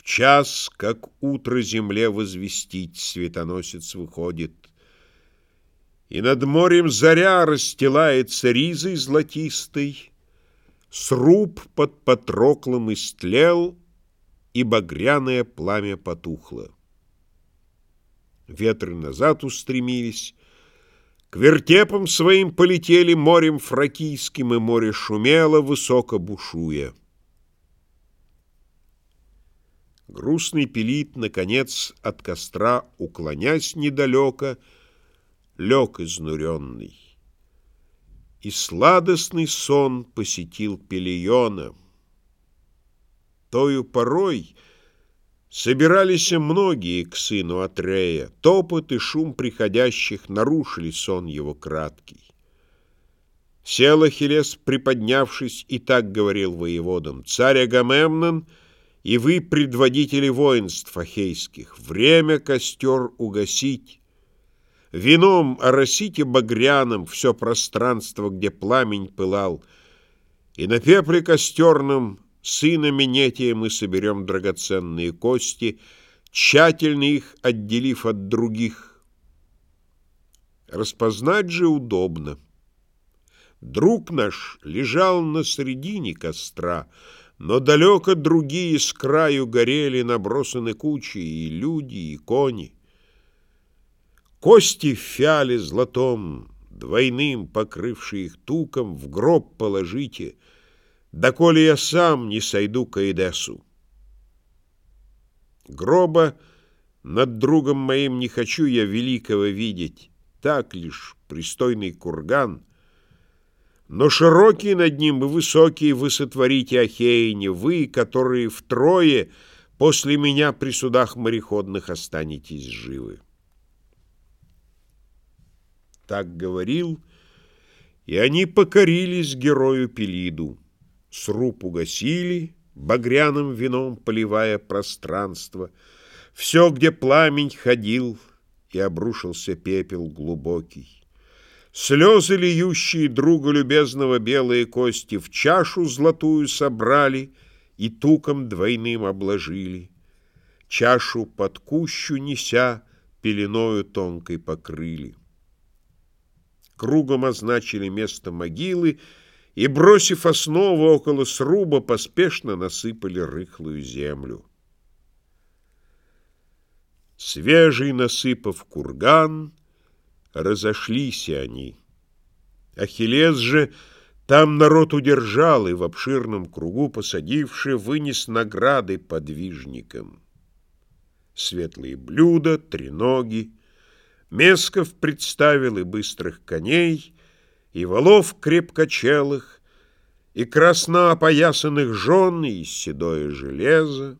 В час, как утро земле возвестить, Светоносец выходит. И над морем заря расстилается ризой золотистой, Сруб под Патроклом истлел, И багряное пламя потухло. Ветры назад устремились, К вертепам своим полетели Морем фракийским, и море шумело, Высоко бушуя. Грустный пилит, наконец, от костра, уклонясь недалеко, лег изнуренный. И сладостный сон посетил Пелиона. Тою порой собирались многие к сыну Атрея. Топот и шум приходящих нарушили сон его краткий. Сел Ахиллес, приподнявшись, и так говорил воеводам. Царь Агамемнон — и вы, предводители воинств ахейских, время костер угасить. Вином оросите багряным все пространство, где пламень пылал, и на пепле костерном сына Менетия мы соберем драгоценные кости, тщательно их отделив от других. Распознать же удобно. Друг наш лежал на середине костра, но далеко другие с краю горели, набросаны кучи, и люди, и кони. Кости в фиале золотом, двойным, покрывшие их туком, в гроб положите, доколе я сам не сойду к Эйдесу. Гроба над другом моим не хочу я великого видеть, так лишь пристойный курган — но широкий над ним и высокий вы сотворите, Ахеяне, вы, которые втрое после меня при судах мореходных останетесь живы. Так говорил, и они покорились герою Пелиду. Сруб угасили, багряным вином поливая пространство. Все, где пламень ходил, и обрушился пепел глубокий. Слезы льющие друга любезного белые кости В чашу золотую собрали И туком двойным обложили. Чашу под кущу неся Пеленою тонкой покрыли. Кругом означили место могилы И, бросив основу около сруба, Поспешно насыпали рыхлую землю. Свежий насыпав курган, разошлись они. Ахиллес же там народ удержал и в обширном кругу, посадивши, вынес награды подвижникам. Светлые блюда, треноги, Месков представил и быстрых коней, и валов крепкочелых, и красно опоясанных жен, и седое железо,